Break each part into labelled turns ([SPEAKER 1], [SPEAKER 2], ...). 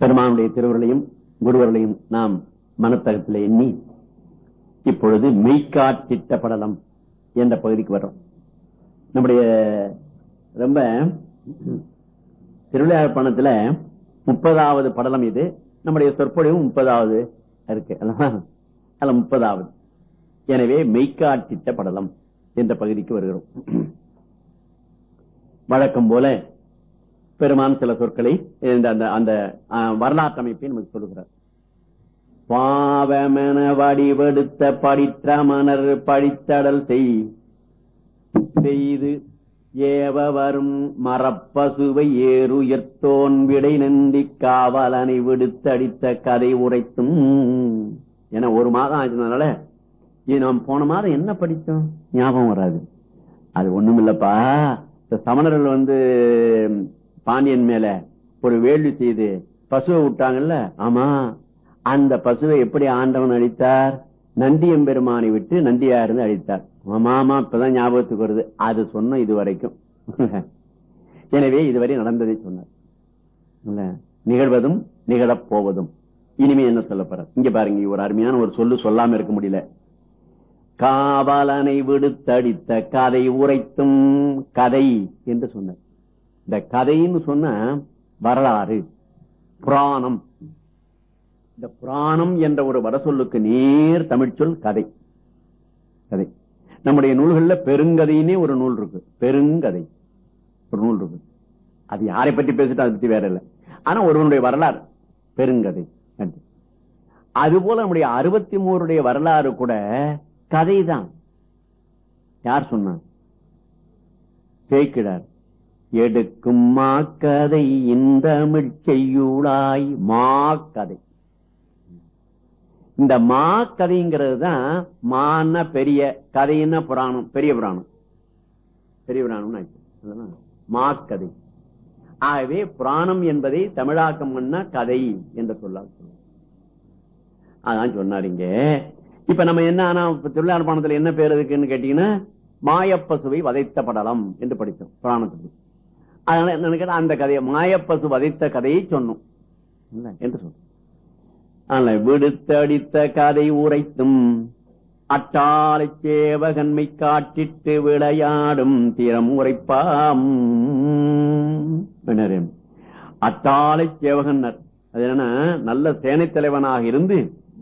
[SPEAKER 1] பெருமானுடைய திருவர்களையும் குருவர்களையும் நாம் மனத்தகத்தில் எண்ணி இப்பொழுது மெய்காட்டிட்ட படலம் என்ற பகுதிக்கு வர்றோம். நம்முடைய ரொம்ப திருவிழா பணத்துல முப்பதாவது படலம் இது. நம்முடைய சொற்பொழிவும் முப்பதாவது இருக்கு அல்ல முப்பதாவது. எனவே மெய்காட்டிட்ட படலம் என்ற பகுதிக்கு வருகிறோம். வழக்கம் போல பெருமான் சில சொற்களை இந்த அந்த- அந்த வரலாற்று அமைப்பை நமக்கு சொல்லுகிறார். பாவமென வடிவெடுத்த படித்த மணர் படித்தடல் செய். செய்து ஏவ வரும் மரப்பசுவை ஏறுயர்த்தோன் விடை நந்தி காவலனை விடுத்தடித்த கதை உரைத்தும். என ஒரு மாதம் ஆச்சுனால இது நாம் போன மாதம் என்ன படித்தோம்? ஞாபகம் வராது. அது ஒண்ணும் இல்லப்பா இந்த சமணர்கள் வந்து பாண்டியன் மேல ஒரு வேள்வி செய்து பசுவை விட்டாங்கல்ல? ஆமா. அந்த பசுவை எப்படி ஆண்டவன் அழித்தார்? நந்தியம்பெருமானை விட்டு நந்தியா இருந்து அழித்தார் ஆமாமா இப்பதான் ஞாபகத்துக்கு வருது. அது சொன்ன இது வரைக்கும் எனவே இதுவரை நடந்ததை சொன்னார். நிகழ்வதும் நிகழப் போவதும். இனிமே என்ன சொல்ல போற இங்க பாருங்க ஒரு அருமையான ஒரு சொல்லு சொல்லாம இருக்க முடியல. காவலனை விடுத்தடித்த கதை உரைத்தும் கதை என்று சொன்னார். இந்த கதைன்னு சொன்ன வரலாறு. புராணம். இந்த புராணம் என்ற ஒரு வட சொல்லுக்கு நேர் தமிழ்ச்சொல் கதை. கதை. நம்முடைய நூல்கள்ல பெருங்கதைன்னே ஒரு நூல் இருக்கு. பெருங்கதை. ஒரு நூல் இருக்கு. அது யாரை பற்றி பேசிட்டு அதை பத்தி வேற இல்ல. ஆனா ஒருவனுடைய வரலாறு. பெருங்கதை. அது போல நம்முடைய அறுபத்தி மூருடைய வரலாறு கூட கதைதான். யார் சொன்னார் சேக்கிடார் எடுக்கும் மாக்கதை இந்த செய்யுளாய் மாக்கதை. இந்த மா கதைங்கிறது தான் மான பெரிய கதைன்னா புராணம் பெரிய புராணம். பெரிய புராணம் மா கதை ஆகவே புராணம் என்பதை தமிழாக்கம் பண்ண கதை என்று சொல்ல அதான் சொன்னாருங்க. இப்ப நம்ம என்ன ஆனா இப்ப திருவிழா என்ன பேர் இருக்குன்னு கேட்டீங்கன்னா மாயப்பசுவை வதைத்த படலம் என்று படித்தோம் புராணத்துக்கு. அதனால கேட்டா அந்த கதையை மாயப்பசு வதைத்த கதையை சொன்னோம். என்று அதனால விடுத்தடித்த கதை உரைத்தும் அட்டாளை சேவகன்மை காட்டிட்டு விளையாடும் திறம் உரைப்பாம்? அட்டாளை சேவகன்னர் அது என்னன்னா நல்ல சேனை தலைவனாக இருந்து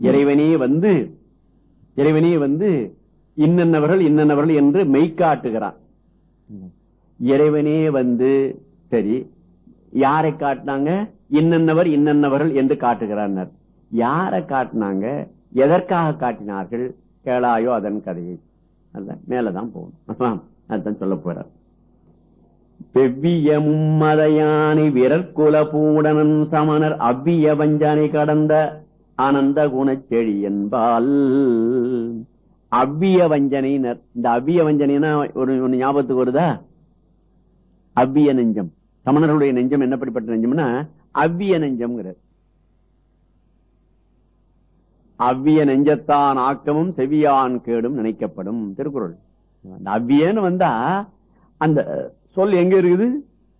[SPEAKER 1] இறைவனே வந்து இறைவனே வந்து இன்னன்னவர்கள் இன்னன்னவர்கள் என்று மெய்காட்டுகிறான் இறைவனே வந்து சரி யாரை காட்டினாங்க? இன்னவர் இன்னன்னவர்கள் என்று காட்டுகிறார் யாரை காட்டினாங்க? எதற்காக காட்டினார்கள்? கேளாயோ அதன் கதையை. மேலதான் போகணும். அதுதான் சொல்ல போறார். பெவ்விய மும்மதையானை விரற்குல பூடனன் சமணர் அவ்விய வஞ்சானை கடந்த ஆனந்த குணச்செழி என்பால் அவ்விய வஞ்சனையினர் இந்த அவ்விய வஞ்சனைனா ஒரு ஒண்ணு ஞாபகத்துக்கு வருதா? அவ்விய நெஞ்சம். சமணர்களுடைய நெஞ்சம் என்னப்படிப்பட்ட நெஞ்சம்னா அவ்விய நெஞ்சம்ங்கிறது. அவ்விய நெஞ்சத்தான் ஆக்கமும் செவியான் கேடும் நினைக்கப்படும். திருக்குறள். அவ்வியன்னு வந்தா அந்த சொல் எங்க இருக்குது?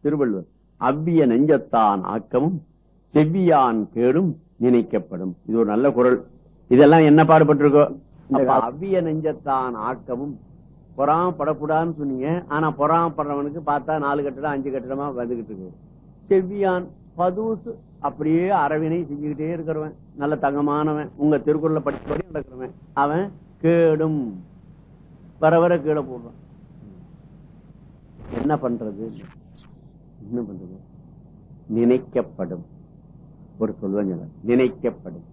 [SPEAKER 1] திருவள்ளுவர். அவ்விய நெஞ்சத்தான் ஆக்கமும் செவ்வியான் கேடும் நினைக்கப்படும். இது ஒரு நல்ல குரல். இதெல்லாம் என்ன பாடுபட்டிருக்கோ? அவ்விய நெஞ்சத்தான் ஆக்கமும் பொறாமப்படக்கூடாதுன்னு சொன்னீங்க. ஆனா பொறாமப்படுறவனுக்கு பார்த்தா நாலு கட்டிடம் அஞ்சு கட்டிடமா வந்துகிட்டு இருக்கு. செவ்வியான் பதூசு அப்படியே அரவினை செஞ்சுக்கிட்டே இருக்கிறவன். நல்ல தங்கமானவன். உங்க திருக்குறளை படிச்சபடி நடக்கிறவன். அவன் கேடும். வர வர கீழே போடுறான். என்ன பண்றது? என்ன பண்றது? நினைக்கப்படும். ஒரு சொல்வன் சொல்ல நினைக்கப்படும்.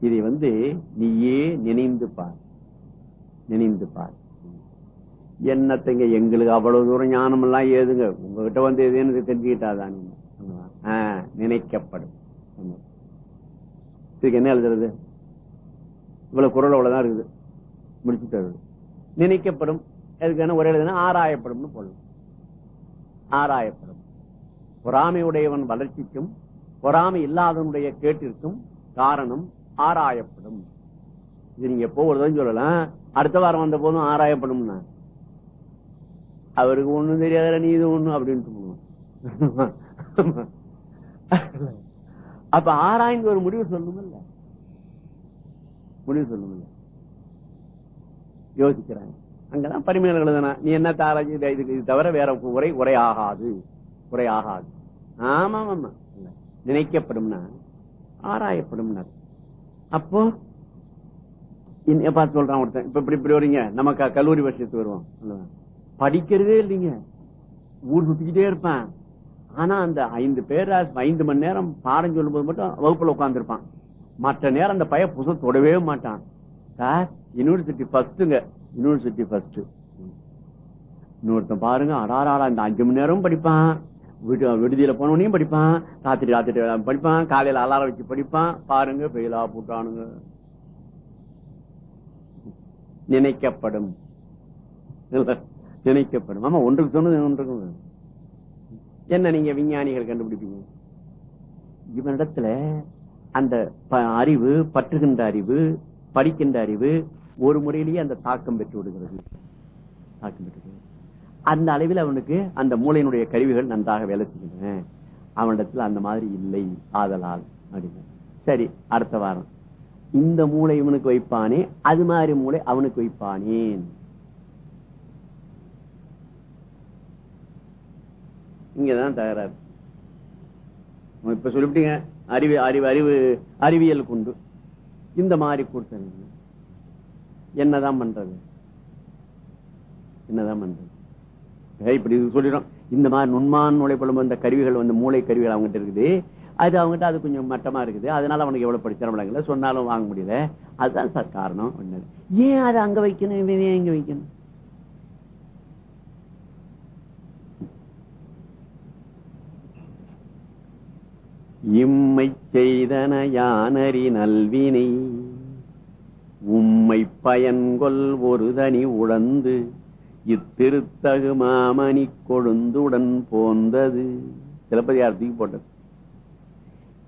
[SPEAKER 1] இதை வந்து நீயே நினைந்து பார். நினைந்து பார். என்னத்தைங்க எங்களுக்கு அவ்வளவு தூரம் ஞானம் எல்லாம் ஏதுங்க? உங்ககிட்ட வந்து எதுன்னு தெரிஞ்சுக்கிட்டாதான். நீங்க. நினைக்கப்படும். இதுக்கு என்ன எழுதுறது? இவ்வளவு குரல் அவ்வளவுதான் இருக்குது. முடிச்சுட்டு நினைக்கப்படும். எதுக்கு ஒரே எழுதுனா ஆராயப்படும்னு போடணும் ஆராயப்படும். பொறாமை உடையவன் வளர்ச்சிக்கும் பொறாமை இல்லாதவனுடைய கேட்டிற்கும் காரணம் ஆராயப்படும். இது நீங்க எப்போ ஒரு சொல்லலாம். அடுத்த வாரம் வந்த போதும் ஆராயப்படும்னா. அவருக்கு ஒண்ணும் தெரியாத நீ இது ஒண்ணு அப்படின்ட்டு அப்ப ஆராய்ந்து ஒரு முடிவு சொல்லுங்கல்ல முடிவு சொல்லணும்ல யோசிக்கிறாங்க. அங்கதான் பரிமையில எழுதுனா நீ என்ன தாராஜி இது இதுக்கு இது தவிர வேற உரை உரை ஆகாது. உரை ஆகாது. ஆமா ஆமா நினைக்கப்படும்னா ஆராயப்படும்னா. அப்போ பார்த்து சொல்றான் ஒருத்தன். இப்ப இப்படி இப்படி வரீங்க நம்ம க- கல்லூரி வருஷத்துக்கு வருவோம். படிக்கிறதே இல்லைங்க. ஊர் சுத்திக்கிட்டே இருப்பான். ஆனா அந்த ஐந்து பேர் ஐந்து மணி நேரம் பாடம் சொல்லும்போது மட்டும் வகுப்புல உட்காந்துருப்பான் மற்ற நேரம் அந்த பையன் புதுசு தொடவே மாட்டான். சார் யூனிவர்சிட்டி ஃபர்ஸ்ட்டுங்க யூனிவர்சிட்டி ஃபர்ஸ்ட் இன்னொருத்தன் பாருங்க அடாராடா இந்த அஞ்சு மணி நேரமும் படிப்பான். விடு விடுதியில போனவனையும் படிப்பான். ராத்திரி ராத்திரி படிப்பான். காலையில அலாரம் வச்சு படிப்பான். பாருங்க பெயிலா போட்டானுங்க. நினைக்கப்படும். இல்ல, நினைக்கப்படும் ஆமா ஒன்றுக்கு சொன்னது ஒன்றுக்கு என்ன நீங்க விஞ்ஞானிகள் கண்டுபிடிப்பீங்க? இவனிடத்துல அந்த ப- அறிவு பற்றுகின்ற அறிவு படிக்கின்ற அறிவு ஒரு முறையிலேயே அந்த தாக்கம் பெற்று விடுகிறது. தாக்கம் பெற்று அந்த அளவில் அவனுக்கு அந்த மூளையினுடைய கருவிகள் நன்றாக வேலை செய்கின்றன. அவனிடத்தில் அந்த மாதிரி இல்லை ஆதலால் அப்படின்னு சரி அடுத்த வாரம். இந்த மூளை இவனுக்கு வைப்பானே அது மாதிரி மூளை அவனுக்கு வைப்பானேன். இங்கதான் தகராறு இப்ப சொல்லிவிட்டீங்க அறிவு அறிவு அறிவு அறிவியல் கொண்டு. இந்த மாதிரி கூட்டம் என்னதான் பண்றது? என்னதான் பண்றது? இப்படி சொல்லிடும் இந்த மாதிரி நுண்மான் நுழைப்படும் இந்த கருவிகள் வந்து மூளை கருவிகள் அவங்ககிட்ட இருக்குது. அது அவங்ககிட்ட அது கொஞ்சம் மட்டமா இருக்குது. அதனால அவனுக்கு எவ்வளவு படிச்சிடல சொன்னாலும் வாங்க முடியல. அதுதான் சார் காரணம். ஏன் அதை அங்க வைக்கணும்? இவன் ஏன் இங்க வைக்கணும்? இம்மை செய்தன யானரி நல்வினை. உம்மை பயன்கொள் ஒரு தனி உழந்து இத்திருத்தகு மாமணி கொழுந்துடன் போந்தது. சிலப்பதிகார் தூக்கி போட்டது.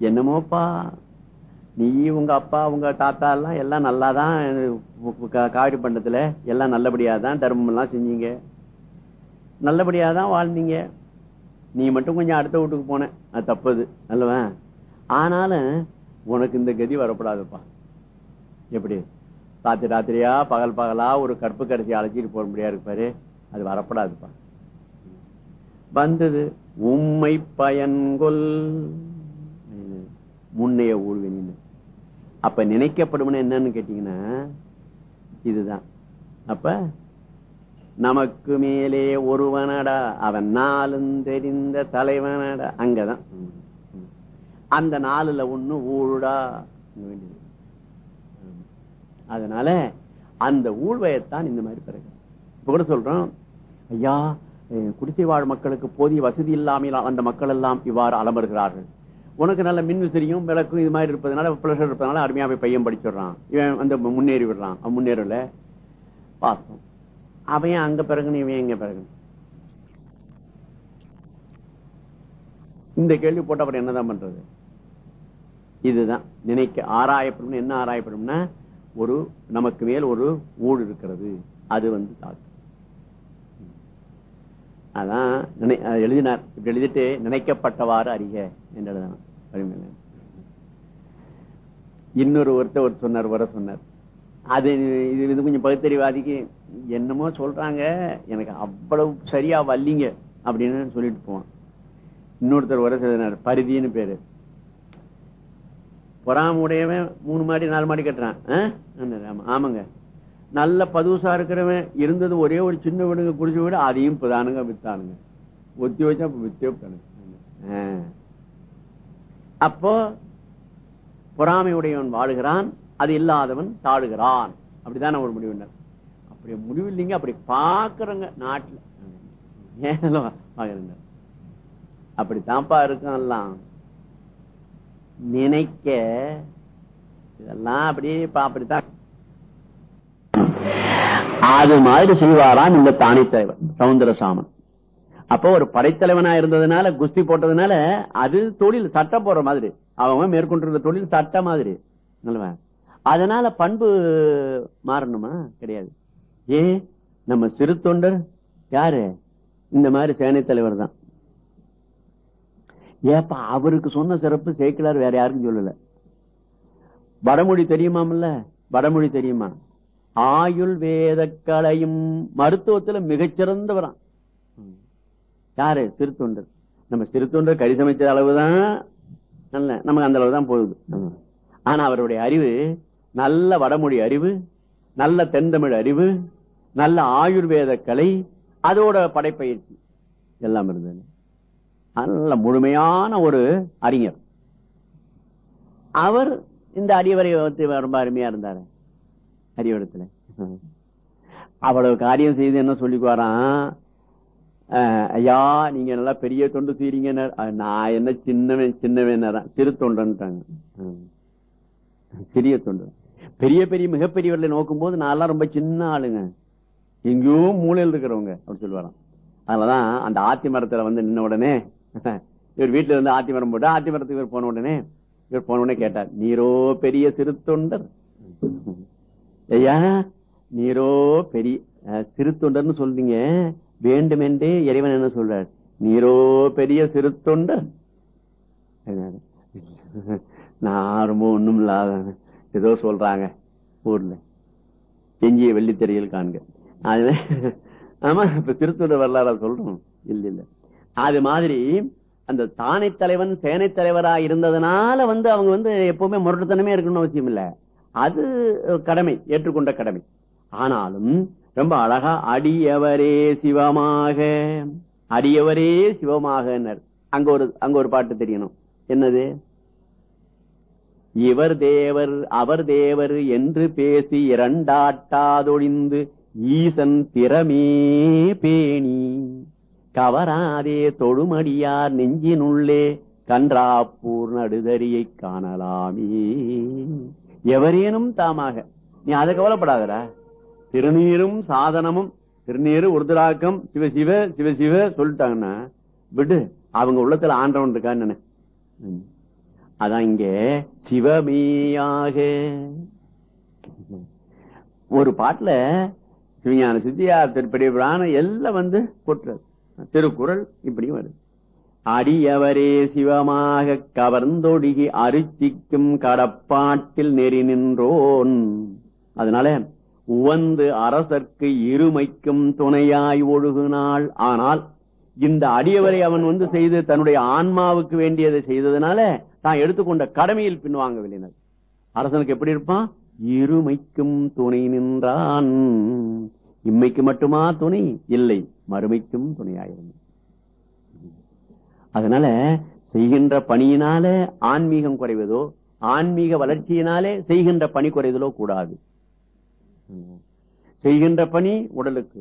[SPEAKER 1] என்னமோப்பா நீ உங்க அப்பா உங்க தாத்தா எல்லாம் எல்லாம் நல்லாதான் கா- காவிரி பண்டத்துல எல்லாம் நல்லபடியா தான் தர்மம் எல்லாம் செஞ்சீங்க. நல்லபடியா தான் வாழ்ந்தீங்க. நீ மட்டும் கொஞ்சம் அடுத்த வீட்டுக்கு போன. அது தப்பது. அல்லவா? ஆனாலும் உனக்கு இந்த கதி வரப்படாதுப்பா. எப்படி? ராத்திரி ராத்திரியா பகல் பகலா ஒரு கற்பு கடைசி அழைச்சிட்டு போக முடியாது இருப்பாரு அது வரப்படாதுப்பா. வந்தது உண்மை பயன்கொள். முன்னைய ஊழ்வினின்னு அப்ப நினைக்கப்படும் என்னன்னு கேட்டீங்கன்னா இதுதான். அப்ப நமக்கு மேலே ஒருவனடா அவன் நாளும் தெரிந்த தலைவனடா. அங்கதான். அந்த நாளுல ஒண்ணு ஊழடா. வேண்டியது. அதனால அந்த ஊழ்வயத்தான் இந்த மாதிரி பிறகு. இப்ப கூட சொல்றோம் ஐயா குடிசை வாழ் மக்களுக்கு போதிய வசதி இல்லாமல் அந்த மக்கள் எல்லாம் இவ்வாறு அலமருகிறார்கள் உனக்கு நல்ல மின் விசிறியும் விளக்கும் இது மாதிரி இருப்பதனால பிளஷர் இருப்பதனால அருமையாக போய் பையன் படிச்சிடுறான். இவன் வந்து முன்னேறி விடுறான். அவன் முன்னேறல. பாசம். அவன் அங்க பிறகுன்னு இவன் எங்க பிறகுன்னு? இந்த கேள்வி போட்ட அப்புறம் என்னதான் பண்றது? இதுதான். நினைக்க ஆராயப்படும் என்ன ஆராயப்படும்னா ஒரு நமக்கு மேல் ஒரு ஊழ் இருக்கிறது. அது வந்து தாக்கு. அதான் எழுதினார். இப்படி எழுதிட்டு நினைக்கப்பட்டவாறு அறிக என்று எழுதினார். இன்னொரு ஒருத்தர் ஒரு சொன்னார் வர சொன்னார். அது இது இது கொஞ்சம் பகுத்தறிவாதிக்கு என்னமோ சொல்றாங்க எனக்கு அவ்வளவு சரியா வல்லிங்க அப்படின்னு சொல்லிட்டு போவான். இன்னொருத்தர் வர சொல்லினார் பரிதின்னு பேரு. பொறாமுடையவன் மூணு மாடி நாலு மாடி கட்டுறான். ஆமாங்க, நல்ல பதுசா இருக்கிறவன் இருந்தது ஒரே ஒரு சின்ன வீடுங்க குடிச்சு வீடு அதையும் புதானுங்க வித்தானுங்க. ஒத்தி வச்சா வித்தே அப்போ பொறாமை உடையவன் வாழுகிறான் அது இல்லாதவன் தாழுகிறான். அப்படிதான் ஒரு முடிவு அப்படி முடிவு இல்லைங்க அப்படி பாக்குறங்க நாட்டுல. பாக்குறங்க அப்படித்தான்ப்பா இருக்கும் எல்லாம். நினைக்க இதெல்லாம் அப்படியே பா- அப்படித்தான். அது மாதிரி செய்வாராம் இந்த தானித்தலைவர் சவுந்தரசாமன் அப்போ ஒரு படைத்தலைவனா இருந்ததுனால குஸ்தி போட்டதுனால அது தொழில் சட்டம் போற மாதிரி. அவன் மேற்கொண்டிருந்த தொழில் சட்ட மாதிரி. அதனால பண்பு மாறணுமா? கிடையாது. ஏ நம்ம சிறு தொண்டர்? யாரு? இந்த மாதிரி சேனை தலைவர் தான். ஏப்பா அவருக்கு சொன்ன சிறப்பு சேக்கிலார் வேற யாருக்கும் சொல்லல. வடமொழி தெரியுமாம்ல? வடமொழி தெரியுமா? ஆயுள் வேத கலையும் மருத்துவத்துல மிகச்சிறந்தவரான் யாரு? சிறுத்தொண்டர் நம்ம சிறுத்தொண்டர் கடி சமைச்ச அளவுதான் நல்ல நமக்கு அந்த அளவு தான் போகுது. ஆனா அவருடைய அறிவு நல்ல வடமொழி அறிவு நல்ல தென்தமிழ் அறிவு நல்ல ஆயுர்வேத கலை அதோட படைப்பயிற்சி. எல்லாம் இருந்தது. நல்ல முழுமையான ஒரு அறிஞர். அவர் இந்த அடிவரை ரொம்ப அருமையா இருந்தாரு அறிவடத்துல அவ்வளவு காரியம் செய்து என்ன சொல்லிக்குவாராம்? ஐயா நீங்க நல்லா பெரிய தொண்டு செய்றீங்க நான் என்ன சின்னவன் சின்னவன் சிறு தொண்டன்ட்டாங்க. சிறிய தொண்டு. பெரிய பெரிய மிகப்பெரியவர்களை நோக்கும் போது நான் ரொம்ப சின்ன ஆளுங்க. எங்கேயோ மூலையில் இருக்கிறவங்க அப்படி சொல்லுவாராம். அதனாலதான் அந்த ஆத்தி மரத்துல வந்து நின்ன உடனே இவர் வீட்டுல இருந்து ஆத்தி மரம் போட்டு ஆத்தி மரத்துக்கு இவர் போன உடனே இவர் போன உடனே கேட்டார் நீரோ பெரிய சிறு தொண்டர் ஐயா நீரோ பெரிய சிறு தொண்டர்னு சொல்றீங்க. வேண்டுமென்றே இறைவன் என்ன சொல்றார்? நீரோ பெரிய சிறு தொண்டர் நான் ரொம்ப ஒண்ணும் இல்லாத ஏதோ சொல்றாங்க ஊர்ல. எஞ்சிய வெள்ளித்திரையில் காண்க. திருத்தூர் ஆமா இப்ப வரலாறு சொல்றோம். இல்ல இல்ல. அது மாதிரி அந்த தானை தலைவன் சேனை தலைவரா இருந்ததுனால வந்து அவங்க வந்து எப்பவுமே முரட்டுத்தனமே இருக்கணும்னு அவசியம் இல்ல. அது கடமை ஏற்றுக்கொண்ட கடமை. ஆனாலும் ரொம்ப அழகா அடியவரே சிவமாக அடியவரே சிவமாக அங்க ஒரு அங்க ஒரு பாட்டு தெரியணும். என்னது? இவர் தேவர் அவர் தேவர் என்று பேசி இரண்டாட்டாதொழிந்து ஈசன் திறமே பேணி. கவராதே தொழுமடியார் நெஞ்சினுள்ளே கன்றாப்பூர் நடுதறியை காணலாமே. எவரேனும் தாமாக நீ அதை கவலைப்படாதடா. திருநீரும் சாதனமும் திருநீரு உருதுராக்கம் சிவசிவ சிவசிவ சொல்லிட்டாங்கன்னா விடு அவங்க உள்ளத்துல ஆண்டவன் இருக்கான்னு அதான் இங்க சிவமேயாக. ஒரு பாட்டுல சிவஞான சித்தியார் திருப்படி பிராணம் எல்லாம் வந்து கொட்டுறது திருக்குறள் இப்படி வருது. அடியவரே சிவமாக கவர்ந்தொடுகி அரிச்சிக்கும் கடப்பாட்டில் நெறி நின்றோன். அதனால உவந்து அரசர்க்கு இருமைக்கும் துணையாய் ஒழுகுனாள். ஆனால் இந்த அடியவரை அவன் வந்து செய்து தன்னுடைய ஆன்மாவுக்கு வேண்டியதை செய்ததுனால தான் எடுத்துக்கொண்ட கடமையில் பின்வாங்கவில்லை. அரசனுக்கு எப்படி இருப்பான்? இருமைக்கும் துணை நின்றான். இம்மைக்கு மட்டுமா துணை? இல்லை. மறுமைக்கும் துணையாயிருந்தான் அதனால செய்கின்ற பணியினால ஆன்மீகம் குறைவதோ ஆன்மீக வளர்ச்சியினாலே செய்கின்ற பணி குறைதலோ கூடாது. செய்கின்ற பணி உடலுக்கு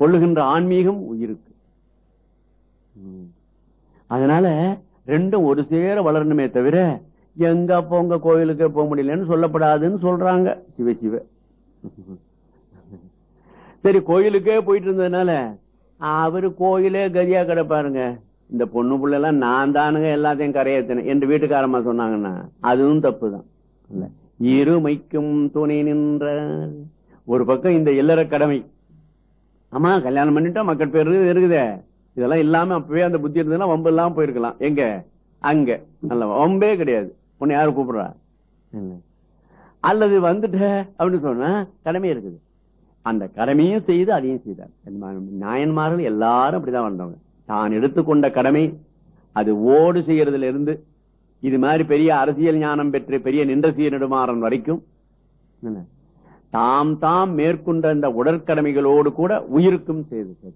[SPEAKER 1] கொள்ளுகின்ற ஆன்மீகம் உயிருக்கு. அதனால ரெண்டும் ஒரு சேர வளரணுமே தவிர எங்க போங்க கோயிலுக்கே போக முடியலன்னு சொல்லப்படாதுன்னு சொல்றாங்க. சிவ சிவ. சரி கோயிலுக்கே போயிட்டு இருந்ததுனால அவரு கோயிலே கதியா கிடப்பாருங்க. இந்த பொண்ணு புள்ள எல்லாம் நான் தானுங்க எல்லாத்தையும் கரையேத்தினேன். என்று வீட்டுக்காரமா சொன்னாங்கன்னா அதுவும் தப்புதான். இருமைக்கும் துணை நின்ற ஒரு பக்கம் இந்த இல்லற கடமை. ஆமா கல்யாணம் பண்ணிட்டா மக்கள் பேர் இருக்குதே இதெல்லாம் இல்லாம அப்பவே அந்த புத்தி இருந்ததுன்னா வம்பு இல்லாம போயிருக்கலாம். எங்க? அங்க. நல்ல வம்பே கிடையாது. உன்னை யாரு கூப்பிடுறா? அல்லது வந்துட்ட அப்படின்னு சொன்ன கடமை இருக்குது. அந்த கடமையும் செய்து அதையும் செய்தார். நாயன்மார்கள் எல்லாரும் அப்படிதான் வந்தவங்க. தான் எடுத்துக்கொண்ட கடமை அது ஓடு செய்யறதுல இருந்து இது மாதிரி பெரிய அரசியல் ஞானம் பெற்று பெரிய நின்றசிய நெடுமாறன் வரைக்கும் தாம் தாம் மேற்கொண்ட அந்த உடற்கடமைகளோடு கூட உயிருக்கும் செய்து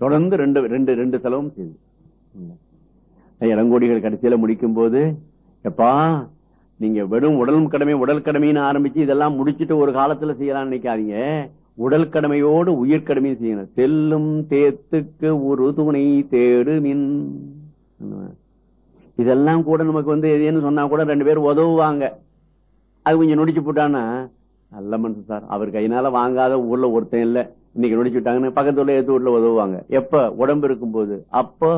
[SPEAKER 1] தொடர்ந்து ரெண்டு ரெண்டு ரெண்டு செலவும் செய்து. இளங்கோடிகள் கடைசியில முடிக்கும் போது எப்பா நீங்க வெறும் உடல் கடமை உடல் கடமைன்னு ஆரம்பிச்சு இதெல்லாம் முடிச்சுட்டு ஒரு காலத்துல செய்யலாம் நினைக்காதீங்க. உடல் கடமையோடு உயிர் கடமையும் செய்யணும். செல்லும் தேத்துக்கு ஒரு துணை தேடு மின் இதெல்லாம் கூட நமக்கு வந்து எதுன்னு சொன்னா கூட ரெண்டு பேரும் உதவுவாங்க. அது கொஞ்சம் நொடிச்சு போட்டான்னா நல்ல மனுஷன் சார். அவர் கையினால வாங்காத ஊர்ல ஒருத்தன் இல்ல. இன்னைக்கு நொடிச்சு விட்டாங்கன்னு பக்கத்துல எடுத்து வீட்டுல உதவுவாங்க. எப்ப? உடம்பு இருக்கும் போது அப்போ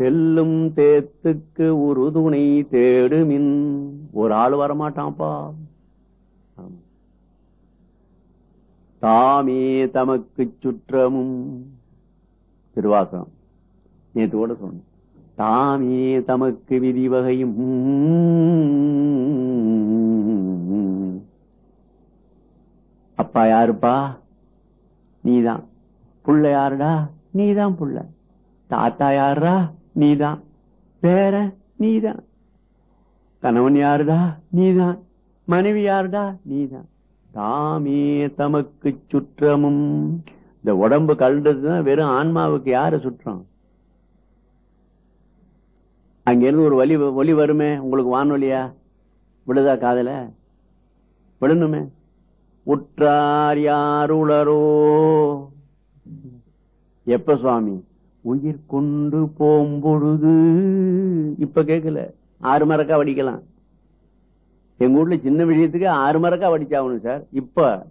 [SPEAKER 1] செல்லும் தேத்துக்கு உருதுணை தேடுமின். ஒரு ஆள் வரமாட்டான்ப்பா. தாமே தமக்கு சுற்றமும். திருவாசகம். நேத்து கூட சொன்னேன். தாமே தமக்கு விதி வகையும். அப்பா யாருப்பா? நீதான். புள்ள யாருடா? நீதான் புள்ள. தாத்தா யாருடா? நீதான். பேர நீதான். கணவன் யாருடா? நீதான். மனைவி யாருடா? நீதான். தாமே தமக்கு சுற்றமும். இந்த உடம்பு கலண்டதுதான் வெறும் ஆன்மாவுக்கு யாரு சுற்றம் அங்க இருந்து ஒரு வலி ஒலி வருமே? உங்களுக்கு வானொலியா? விடுதா காதல? விடணுமே உற்றார் யாருளரோ? எப்ப சுவாமி? உயிர் கொண்டு போம்பொழுது. இப்ப கேட்கல ஆறு மரக்கா வடிக்கலாம். எங்க ஊர்ல சின்ன விஷயத்துக்கு ஆறு மரக்கா வடிச்சாகணும் சார். இப்ப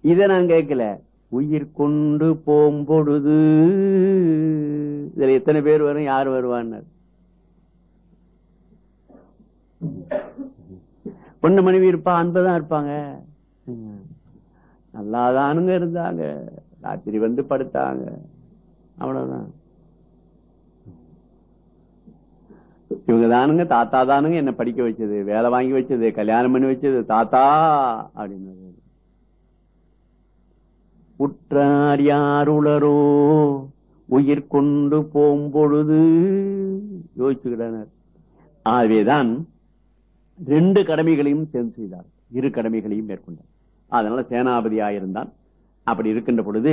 [SPEAKER 1] இத நான் கேட்கல உயிர் கொண்டு போம்பொழுது. இதுல எத்தனை பேர் வரும் யார் வருவான்னு பொண்ணு மனைவி இருப்பா அன்புதான் இருப்பாங்க. நல்லாதானுங்க இருந்தாங்க. ராத்திரி வந்து படுத்தாங்க. அவ்வளவுதான். இவங்க தானுங்க தாத்தா தானுங்க என்ன படிக்க வச்சது வேலை வாங்கி வச்சது கல்யாணம் பண்ணி வச்சது தாத்தா அப்படின்னு உற்றார் யாருளரோ உயிர் கொண்டு போம்பொழுது யோசிச்சுக்கிட்டனர் ஆகவேதான் ரெண்டு கடமைகளையும் சேர்ந்து செய்தார். இரு கடமைகளையும் மேற்கொண்டார். அதனால சேனாபதியாயிருந்தான். அப்படி இருக்கின்ற பொழுது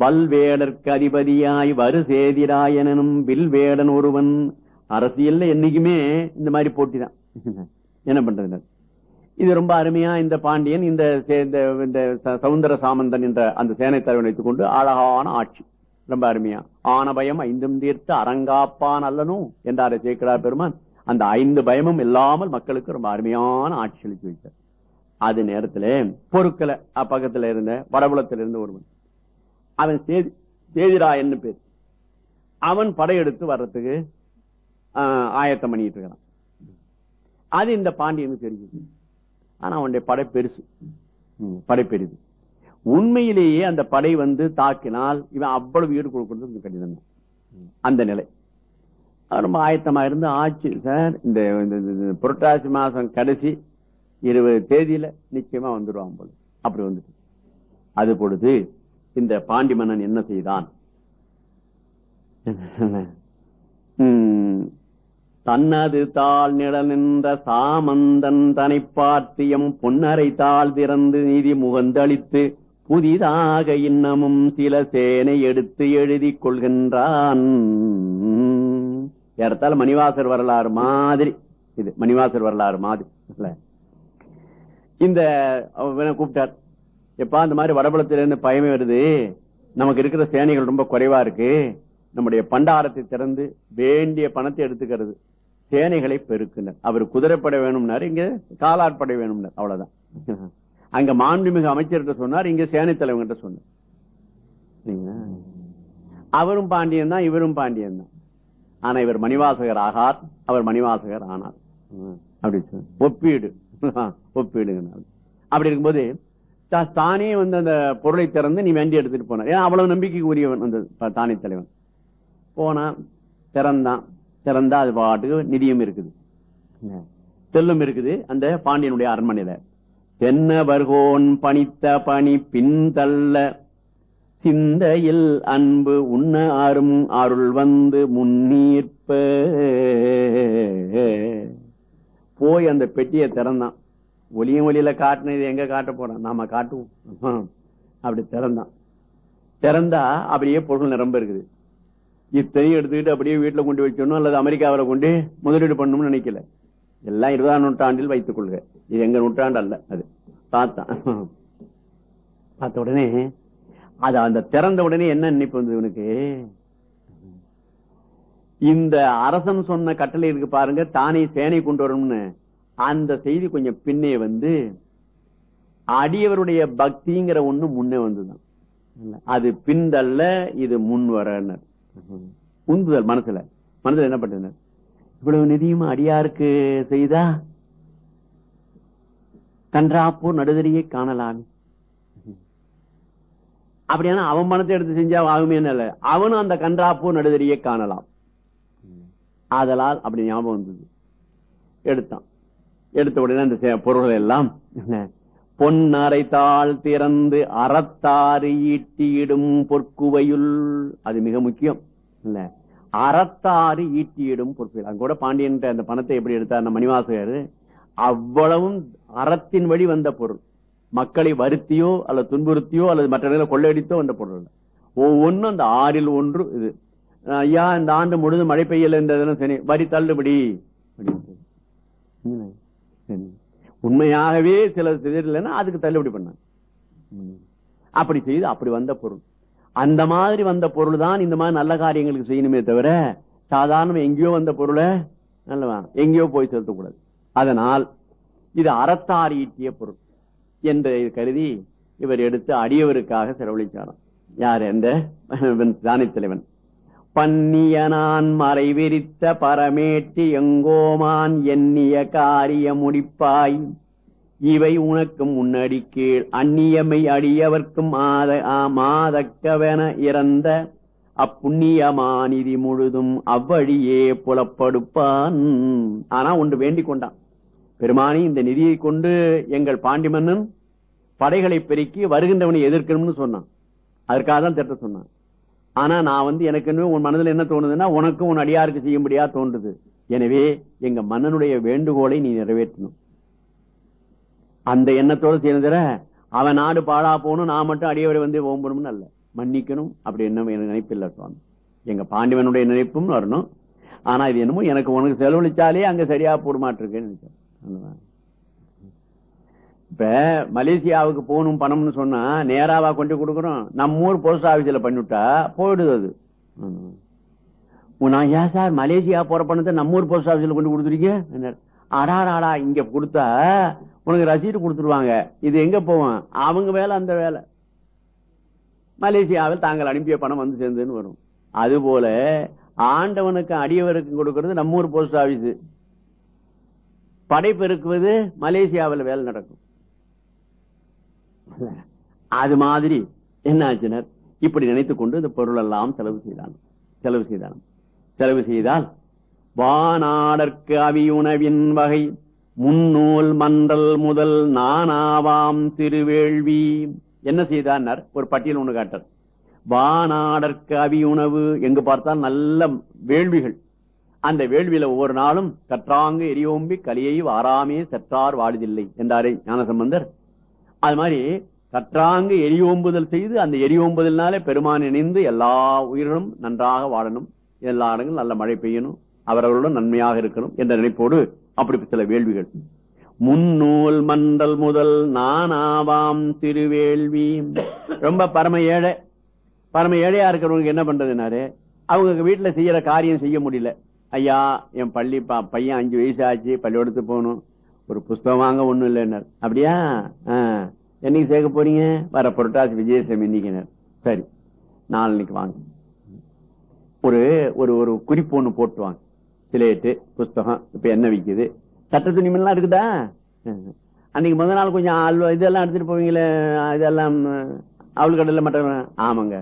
[SPEAKER 1] வல்வேடற்கு அதிபதியாய் வரு சேதிராயனும் வில்வேடன் ஒருவன். அரசியல்ல என்னைக்குமே இந்த மாதிரி போட்டி தான். என்ன பண்றது? இது ரொம்ப அருமையா இந்த பாண்டியன் இந்த இந்த சவுந்தர சாமந்தன் என்ற அந்த சேனை தலைவன் வைத்துக் கொண்டு அழகான ஆட்சி. ரொம்ப அருமையா. ஆனபயம் ஐந்தும் தீர்த்து அரங்காப்பான் அல்லனும் என்றார சேக்கடா பெருமான். அந்த ஐந்து பயமும் இல்லாமல் மக்களுக்கு ரொம்ப அருமையான ஆட்சி அளித்து வைத்தார். அது நேரத்துல பொருட்களை அப்பக்கத்துல இருந்த வடபுலத்தில் இருந்த ஒருவன். அவன் சேதிரா என்ன பேர். அவன் படையெடுத்து வர்றதுக்கு ஆயத்தம் பண்ணிட்டு இருக்கிறான் அது இந்த பாண்டியனுக்கு தெரிஞ்சது. ஆனா அவனுடைய படை பெருசு. படை பெரிது. உண்மையிலேயே அந்த படை வந்து தாக்கினால் இவன் அவ்வளவு ஈடு கொடுக்கறது கடிதம் அந்த நிலை. ரொம்ப ஆயத்தமா இருந்து ஆச்சு சார். இந்த புரட்டாசி மாசம் கடைசி இருபது தேதியில நிச்சயமா வந்துடுவான் போல. அப்படி வந்துட்டு. அது பொழுது இந்த பாண்டி மன்னன் என்ன செய்தான்? தன்னது தாள் நிழல் நின்ற சாமந்தன் தனை பார்த்தியம் பொன்னரை தாள் திறந்து நீதி முகந்தளித்து புதிதாக இன்னமும் சில சேனை எடுத்து எழுதி கொள்கின்றான். ஏறத்தால மணிவாசர் வரலாறு மாதிரி. இது மணிவாசர் வரலாறு மாதிரி. இந்த கூப்பிட்டார். எப்பா இந்த மாதிரி வடபலத்திலிருந்து பயமே வருது. நமக்கு இருக்கிற சேனைகள் ரொம்ப குறைவா இருக்கு. நம்முடைய பண்டாரத்தை திறந்து வேண்டிய பணத்தை எடுத்துக்கிறது. சேனைகளை பெருக்குனர். அவர் குதிரைப்படை வேணும்னாரு இங்க காலாட்படை வேணும்னார். அவ்வளவுதான். அங்க மாண்புமிகு அமைச்சர்கிட்ட சொன்னார் இங்க சேனை தலைவர்கிட்ட சொன்னார். அவரும் பாண்டியன் தான் இவரும் பாண்டியன் தான். ஆனா இவர் மணிவாசகர் ஆகார் அவர் மணிவாசகர் ஆனார். அப்படி ஒப்பீடு. ஒப்பீடுங்க அப்படி இருக்கும்போது தானே வந்து அந்த பொருளை திறந்து நீ வேண்டி எடுத்துட்டு போன ஏன்னா அவ்வளவு நம்பிக்கைக்கு உரியவன் அந்த தானே தலைவன். போனான் திறந்தான். திறந்தா அது பாட்டுக்கு நிதியம் இருக்குது. செல்லும் இருக்குது அந்த பாண்டியனுடைய அரண்மனையில. தென்னவர்கோன் பணித்த பணி பின்தள்ள சிந்தையில் அன்பு உண்ண ஆறும் அருள் வந்து முன்னீர்ப்ப போய் அந்த பெட்டியை திறந்தான். ஒளியும் ஒலியில காட்டினது எங்க காட்ட போறான் நாம காட்டுவோம். அப்படி திறந்தான். திறந்தா அப்படியே பொருள் நிரம்ப இருக்குது. இத்தனையும் எடுத்துக்கிட்டு அப்படியே வீட்டுல கொண்டு வச்சோம் அல்லது அமெரிக்காவில கொண்டு முதலீடு பண்ணணும்னு நினைக்கல. எல்லாம் இருபதாம் நூற்றாண்டில் வைத்துக் கொள்க. இது எங்க நூற்றாண்டு அல்ல அது. பார்த்தான். பார்த்த உடனே அது அந்த திறந்த உடனே என்ன நினைப்பு வந்தது இவனுக்கு இந்த அரசன் சொன்ன கட்டளை இருக்கு பாருங்க தானே சேனை கொண்டு வரணும்னு. அந்த செய்தி கொஞ்சம் பின்னே வந்து அடியவருடைய பக்திங்கிற ஒண்ணு முன்னே வந்துதான். அது பின்தல்ல இது முன் வர உந்துதல் மனசுல. மனசுல என்ன பண்ண இவ்வளவு நிதியும் அடியாருக்கு செய்தா? கன்றாப்பூர் நடுதறியை காணலாமே. அப்படியானா அவன் பணத்தை எடுத்து செஞ்சா ஆகுமே இல்ல. அவனும் அந்த கன்றாப்பூ நடுதறியை காணலாம். ஆதலால் அப்படி ஞாபகம் வந்தது. எடுத்தான். எடுத்த உடனே அந்த பொருள்கள் எல்லாம் பொன்னரை தாள் திறந்து அறத்தாறு ஈட்டியிடும் பொற்குவையுள். அது மிக முக்கியம். இல்ல. அறத்தாறு ஈட்டியிடும் பொற்குவையில். அங்க கூட பாண்டியன் அந்த பணத்தை எப்படி எடுத்தார்? மணிவாசகர் அவ்வளவும் அறத்தின் வழி வந்த பொருள். மக்களை வருத்தியோ அல்லது துன்புறுத்தியோ அல்லது மற்ற கொள்ளையடித்தோ வந்த பொருள் ஒவ்வொன்றும் அந்த ஆறில் ஒன்று இது. ஐயா இந்த ஆண்டு முழுதும் மழை பெய்யல இந்த சரி வரி தள்ளுபடி. அப்படின்னு உண்மையாகவே சில தெரியலன்னா அதுக்கு தள்ளுபடி பண்ணாங்க. அப்படி செய்து அப்படி வந்த பொருள். அந்த மாதிரி வந்த பொருள் தான் இந்த மாதிரி நல்ல காரியங்களுக்கு செய்யணுமே தவிர சாதாரண எங்கேயோ வந்த பொருளை நல்லவா எங்கேயோ போய் செலுத்தக்கூடாது. அதனால் இது அறத்தாறு ஈட்டிய பொருள் என்று கருதி இவர் எடுத்து அடியவருக்காக செலவழிச்சாராம். யார்? என்ற தானி தலைவன் பன்னியனான் மறைவிரித்த பரமேட்டி எங்கோமான் எண்ணிய காரிய முடிப்பாய். இவை உனக்கும் முன்னடி கீழ் அந்நியமை அடியவர்க்கும் ஆத ஆ- மாதக்கவென இறந்த அப்புண்ணியமானிதி முழுதும் அவ்வழியே புலப்படுப்பான். ஆனா ஒன்று வேண்டிக் கொண்டான். பெருமானி இந்த நிதியை கொண்டு எங்கள் பாண்டிமன்னன் படைகளை பெருக்கி வருகின்றவனை எதிர்க்கணும்னு சொன்னான். அதற்காக தான் திட்ட சொன்னான். ஆனா நான் வந்து எனக்கு உன் மனதில் என்ன தோணுதுன்னா உனக்கும் உன் அடியாருக்கு செய்யும்படியா தோன்றுது. எனவே எங்க மன்னனுடைய வேண்டுகோளை நீ நிறைவேற்றணும். அந்த எண்ணத்தோடு சேர்ந்துற அவன் நாடு பாழா போகணும் நான் மட்டும் அடியவரை வந்து ஓம்பணும்னு அல்ல. மன்னிக்கணும். அப்படி என்ன எனக்கு நினைப்பில்லை சுவாமி. எங்க பாண்டிவனுடைய நினைப்பும் வரணும். ஆனா இது என்னமோ எனக்கு உனக்கு செலவழிச்சாலே அங்க சரியா போடுமாட்டிருக்கேன்னு நினைச்சேன் இப்ப மலேசியாவுக்கு போகணும் பணம்னு சொன்னா நேராவா கொண்டு கொடுக்கறோம். நம்ம ஊர் போஸ்ட் ஆபீஸ்ல பண்ணிவிட்டா போயிடுது அது. நான் ஏன் சார் மலேசியா போற பணத்தை நம்ம ஊர் போஸ்ட் ஆபீஸ்ல கொண்டு கொடுத்துருக்கீங்க? அடாராடா இங்க கொடுத்தா உனக்கு ரசீது கொடுத்துருவாங்க. இது எங்க போவான்? அவங்க வேலை அந்த வேலை. மலேசியாவில் தாங்கள் அனுப்பிய பணம் வந்து சேர்ந்ததுன்னு வரும். அது போல ஆண்டவனுக்கும் அடியவருக்கும் கொடுக்கறது நம்ம ஊர் போஸ்ட் ஆபீஸ். படை பெருக்குவது மலேசியாவில் வேலை நடக்கும். அது மாதிரி என்ன ஆச்சுனர் இப்படி நினைத்துக் கொண்டு இந்த பொருள் எல்லாம் செலவு செய்தான். செலவு செய்தான். செலவு செய்தால் வானாடற்கு அவியுணவின் வகை முன்னூல் மன்றல் முதல் நானாவாம் சிறுவேள்வி. என்ன செய்தார் ஒரு பட்டியல் ஒண்ணு காட்டார். வானாடற்கு அவியுணவு எங்கு பார்த்தால் நல்ல வேள்விகள். அந்த வேள்வியில ஒவ்வொரு நாளும் கற்றாங்கு எரியோம்பி கலியை வாராமே சற்றார் வாடுதில்லை என்றாரே ஞானசம்பந்தர். அது மாதிரி கற்றாங்கு எரியோம்புதல் செய்து அந்த எரியோம்புதல்னாலே பெருமான் இணைந்து எல்லா உயிர்களும் நன்றாக வாழணும். எல்லா இடங்களும் நல்ல மழை பெய்யணும். அவரவர்களுடன் நன்மையாக இருக்கணும் என்ற நினைப்போடு அப்படி சில வேள்விகள். முன்னூல் மண்டல் முதல் நானாவாம் திருவேள்வி. ரொம்ப பரம ஏழை. பரம ஏழையா இருக்கிறவங்க என்ன பண்றதுனாரு? அவங்க வீட்டுல செய்யற காரியம் செய்ய முடியல. ஐயா என் பள்ளி பையன் அஞ்சு வயசு ஆச்சு பள்ளிக்கூடத்துக்கு போகணும். ஒரு புஸ்தகம் வாங்க ஒண்ணும் இல்லைன்னார். அப்படியா? என்னைக்கு சேர்க்க போறீங்க? வர புரட்டாசி விஜயசமி இன்னைக்குனர். சரி நாளைக்கு வாங்க. ஒரு ஒரு ஒரு குறிப்பு ஒண்ணு போட்டுவாங்க சிலேட்டு புஸ்தகம் இப்ப என்ன விக்குது? சட்ட துணிமெல்லாம் இருக்குதா? அன்னைக்கு முத நாள் கொஞ்சம் அல்வா இதெல்லாம் எடுத்துட்டு போவீங்களே இதெல்லாம் அவள் கடையில் மட்டும் ஆமாங்க.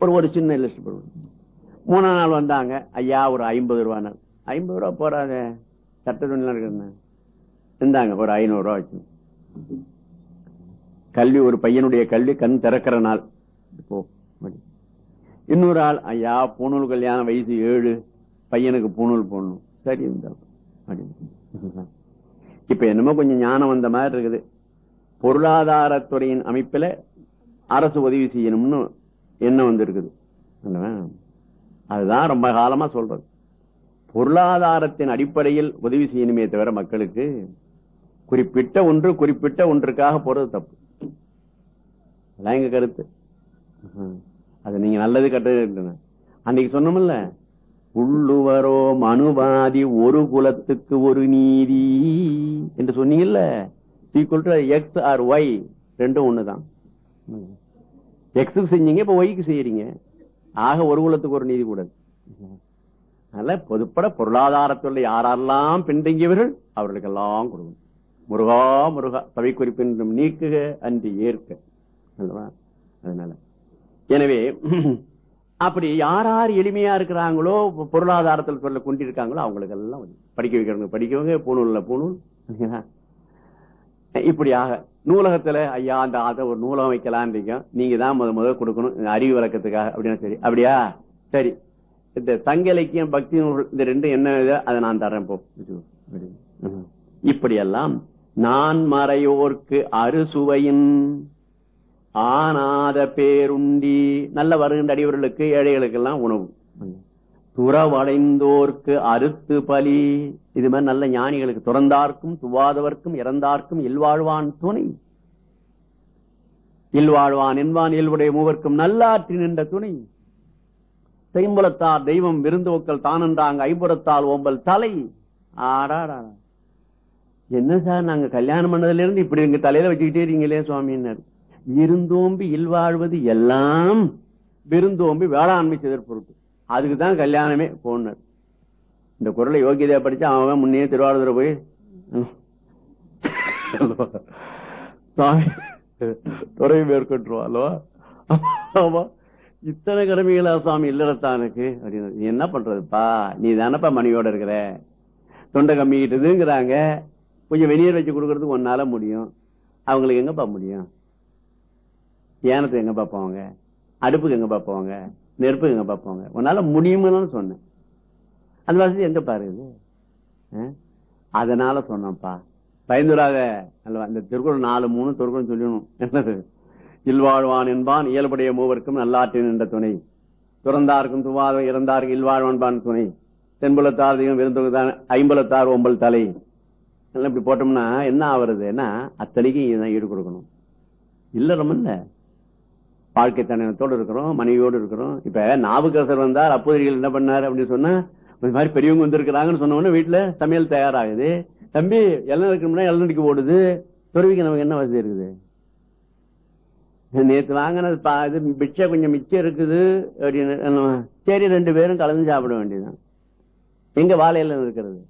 [SPEAKER 1] ஒரு ஒரு சின்ன லிஸ்ட் போடுவோம். மூணாம் நாள் வந்தாங்க. ஐயா ஒரு ஐம்பது ரூபாய் ஐம்பது ரூபா போறாத. சட்ட துணிலாம் இருக்குன்னு இருந்தாங்க ஒரு ஐநூறு ரூபா வச்சு. கல்வி ஒரு பையனுடைய கல்வி கண் திறக்கிற நாள். இன்னொரு ஆள் ஐயா பூணூல் கல்யாணம் வயசு ஏழு பையனுக்கு பூணூல் போடணும். சரி இந்த இப்ப என்னமோ கொஞ்சம் ஞானம் வந்த மாதிரி இருக்குது. பொருளாதாரத்துறையின் அமைப்புல அரசு உதவி செய்யணும்னு எண்ணம் வந்திருக்குது. அல்லவா? அதுதான் ரொம்ப காலமா சொல்றது. பொருளாதாரத்தின் அடிப்படையில் உதவி செய்யணுமே தவிர மக்களுக்கு குறிப்பிட்ட ஒன்று குறிப்பிட்ட ஒன்றுக்காக போறது தப்பு. அதான் எங்க கருத்து. அது நீங்க நல்லது கட்டு அன்னைக்கு சொன்னோம்ல உள்ளுவரோ மனுவாதி ஒரு குலத்துக்கு ஒரு நீதி என்று சொன்னீங்கல்ல? எக்ஸ் ஆர் ஒய் ரெண்டும் ஒண்ணுதான். எக்ஸுக்கு செஞ்சீங்க இப்ப ஒய்க்கு செய்யறீங்க. ஆக ஒரு குலத்துக்கு ஒரு நீதி கூடாது. அதனால பொதுப்பட பொருளாதாரத்துள்ள யாரெல்லாம் பின்தங்கியவர்கள் அவர்களுக்கெல்லாம் கொடுக்கணும் முருகா முருகா தவை குறிப்பின்றும் நீக்குக அன்று ஏற்க. அல்லவா? அதனால. எனவே அப்படி யார் யார் எளிமையா இருக்கிறாங்களோ பொருளாதாரத்தில் சொல்ல கொண்டிருக்காங்களோ அவங்களுக்கு எல்லாம் படிக்க வைக்கிறவங்க படிக்கவங்க பூணூல்ல பூணூல் இப்படியாக நூலகத்துல ஐயா அந்த அதை ஒரு நூலகம் வைக்கலாம் நீங்க தான் முத முதல் கொடுக்கணும் அறிவு விளக்கத்துக்காக அப்படின்னா சரி. அப்படியா? சரி. இந்த சங்க இலக்கியம் பக்தி நூல் இந்த ரெண்டு என்ன அதை நான் தரேன் போ. இப்படியெல்லாம் நான் மறையோர்க்கு அறுசுவையின் ஆனாத பேருண்டி. நல்ல வருகின்ற அடியவர்களுக்கு ஏழைகளுக்கு எல்லாம் உணவு. துறவடைந்தோர்க்கு அறுத்து பலி. இது மாதிரி நல்ல ஞானிகளுக்கு துறந்தார்க்கும் துவாதவர்க்கும் இறந்தார்க்கும் இல்வாழ்வான் துணை. இல்வாழ்வான் என்பான் இல்வுடைய மூவர்க்கும் நல்லாற்றி நின்ற துணை. செய்ம்பலத்தார் தெய்வம் விருந்தோக்கள் தானன்றாங்க ஐம்புறத்தால் ஓம்பல் தலை. ஆடாடா என்ன சார் நாங்க கல்யாணம் பண்ணதுல இருந்து இப்படி எங்க தலையில வச்சுக்கிட்டே இருக்கீங்களே சுவாமின்னாரு இருந்தோம்பி இல்வாழ்வது எல்லாம் விருந்தோம்பி வேளாண்மை செய்தற் பொறுப்பு அதுக்குதான் கல்யாணமே போனார். இந்த குரலை யோகியதையா படிச்சா அவன் முன்னே திருவாரூர் போய் சுவாமி துறை மேற்கொண்டுருவாளோ? ஆமா. இத்தனை கடமைகளா சுவாமி இல்லறத்தானுக்கு? அப்படின்னு நீ என்ன பண்றதுப்பா? நீ தானப்பா மணியோட இருக்கிற? தொண்டை கம்மிக்கிட்டதுங்கிறாங்க. கொஞ்சம் வெந்நீர் வச்சு கொடுக்கறதுக்கு ஒன்னால முடியும். அவங்களுக்கு எங்கப்பா முடியும்? ஏனத்துக்கு எங்க பார்ப்பாங்க அடுப்புக்கு எங்க பார்ப்பாங்க நெருப்புக்கு எங்க பார்ப்பாங்க உன்னால முடியும்னு சொன்னேன். அந்த வசதி எங்க பாருது அதனால சொன்னப்பா பயந்துடாத அல்லவா இந்த திருக்குறள் நாலு மூணு திருக்குறள் சொல்லணும் என்னது? இல்வாழ்வான் என்பான் இயல்புடைய மூவருக்கும் நல்லாற்றின் என்ற துணை. துறந்தார்க்கும் துவாதம் இறந்தார்க்கும் இல்வாழ்வான்பான் துணை. தென்புலத்தார் தெய்வம் ஐம்பலத்தார் ஒம்பல் தலை. இப்படி போட்டோம்னா என்ன ஆகுறதுன்னா அத்தனைக்கும் இதுதான் ஈடு கொடுக்கணும் ரொம்ப இல்ல. வாழ்க்கை தன்னத்தோடு இருக்கிறோம் மனைவியோடு இருக்கிறோம். இப்ப நாவுக்கரசர் வந்தார் அப்போதைகள் என்ன பண்ணாரு அப்படின்னு சொன்னா இந்த மாதிரி பெரியவங்க வந்திருக்கிறாங்கன்னு சொன்ன உடனே வீட்டுல சமையல் தயாராகுது. தம்பி எல்லாம் இருக்கணும்னா எல்லடிக்கு ஓடுது துறவிக்கு நமக்கு என்ன வசதி இருக்குது? நேத்து வாங்கினது பா- இது பிச்சை கொஞ்சம் மிச்சம் இருக்குது அப்படின்னு சரி ரெண்டு பேரும் கலந்து சாப்பிட வேண்டியதுதான். எங்க வாழையில இருக்கிறது?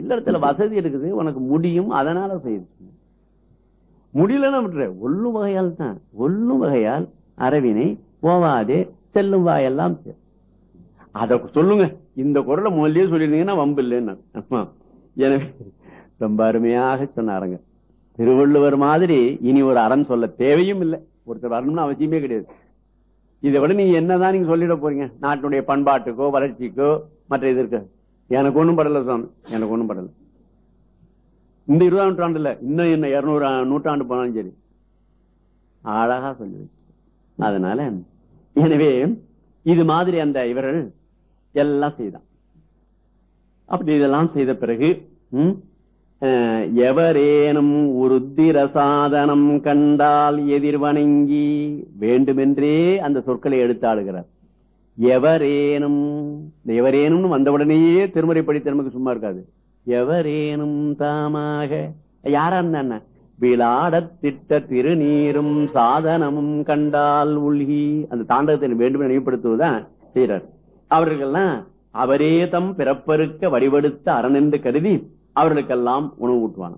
[SPEAKER 1] இல்லறத்துல வசதி இருக்குது உனக்கு முடியும் அதனால செய்யுது முடியலன்னா விட்டுற ஒல்லும் வகையால் தான். ஒல்லும் வகையால் அரவினை போவாதே செல்லும் வாயெல்லாம். அத சொல்லுங்க. இந்த குரலை முதல்லயே சொல்லிருந்தீங்கன்னா வம்பு இல்லைன்னு. எனவே ரொம்ப அருமையாக சொன்னாருங்க. திருவள்ளுவர் மாதிரி இனி ஒரு அறம் சொல்ல தேவையும் இல்லை. ஒருத்தர் வரணும்னு அவசியமே கிடையாது. இதை விட நீங்க என்னதான் நீங்க சொல்லிட போறீங்க? நாட்டினுடைய பண்பாட்டுக்கோ வளர்ச்சிக்கோ மற்ற இதற்கு எனக்கு ஒண்ணும் படல சுவாமி எனக்கு ஒண்ணும் படல. இந்த இருபதாம் நூற்றாண்டுல இன்னும் என்ன இருநூறு நூற்றாண்டு போனாலும் சரி. அழகா சொல்லி அதனால எனவே இது மாதிரி அந்த இவர்கள் எல்லாம் செய்தான். அப்படி இதெல்லாம் செய்த பிறகு எவரேனும் உருத்திர சாதனம் கண்டால் எதிர்வணங்கி வேண்டுமென்றே அந்த சொற்களை எடுத்தாளுகிறார் எவரேனும் இந்த எவரேனும் வந்தவுடனேயே திருமுறை படித்த நமக்கு சும்மா இருக்காது. எவரேனும் தாமாக யாரா இருந்தா விளாடத் திட்ட திருநீரும் சாதனமும் கண்டால் உள்கி அந்த தாண்டகத்தை வேண்டும் நினைவுபடுத்துவதுதான் செய்யறார் அவர்கள்லாம் அவரே தம் பிறப்பருக்க வடிவெடுத்த என்று கருதி அவர்களுக்கெல்லாம் உணவு ஊட்டுவான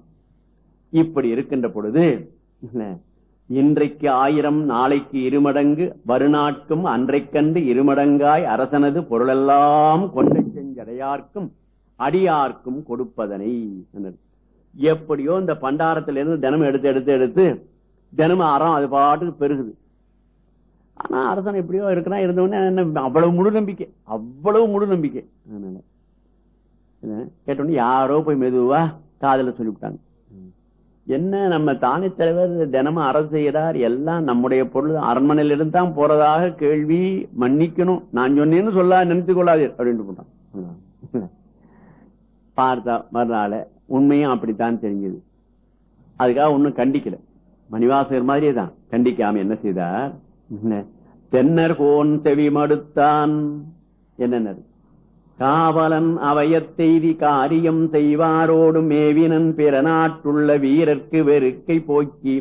[SPEAKER 1] இப்படி இருக்கின்ற பொழுது இன்றைக்கு ஆயிரம் நாளைக்கு இருமடங்கு வருநாட்கும் அன்றைக்கன்று இருமடங்காய் அரசனது பொருளெல்லாம் கொண்டு செஞ்சடையார்க்கும் அடியார்க்கும் கொடுப்பதனை எப்படியோ இந்த பண்டாரத்துல இருந்து தினமும் எடுத்து எடுத்து எடுத்து தினமும் அறம் அது பாட்டுக்கு பெருகுது. ஆனா அரசன் எப்படியோ இருக்கிறான் இருந்தவொடனே என்ன அவ்வளவு முழு நம்பிக்கை அவ்வளவு முழு நம்பிக்கை. அதனால கேட்டோடனே யாரோ போய் மெதுவா காதல சொல்லிவிட்டாங்க. என்ன நம்ம தானே தலைவர் தினமும் அரசு செய்கிறார்? எல்லாம் நம்முடைய பொருள். அரண்மனையிலிருந்து தான் போறதாக கேள்வி மன்னிக்கணும். நான் சொன்னேன்னு சொல்ல நினைத்துக் கொள்ளாதீர் அப்படின்ட்டு போட்டான். பார்த்தா மறுநாள உண்மையும் அப்படித்தான் தெரிஞ்சது. அதுக்காக ஒண்ணும் கண்டிக்கல. மணிவாசகர் மாதிரியே தான். கண்டிக்காம என்ன செய்தார்? தென்னர் கோன் செவி மடுத்தான். என்ன காவலன் அவையத்தெய்தி காரியம் செய்வாரோடு மேவினன் பிற நாட்டுள்ள வீரர்க்கு வெறுக்கை போக்கி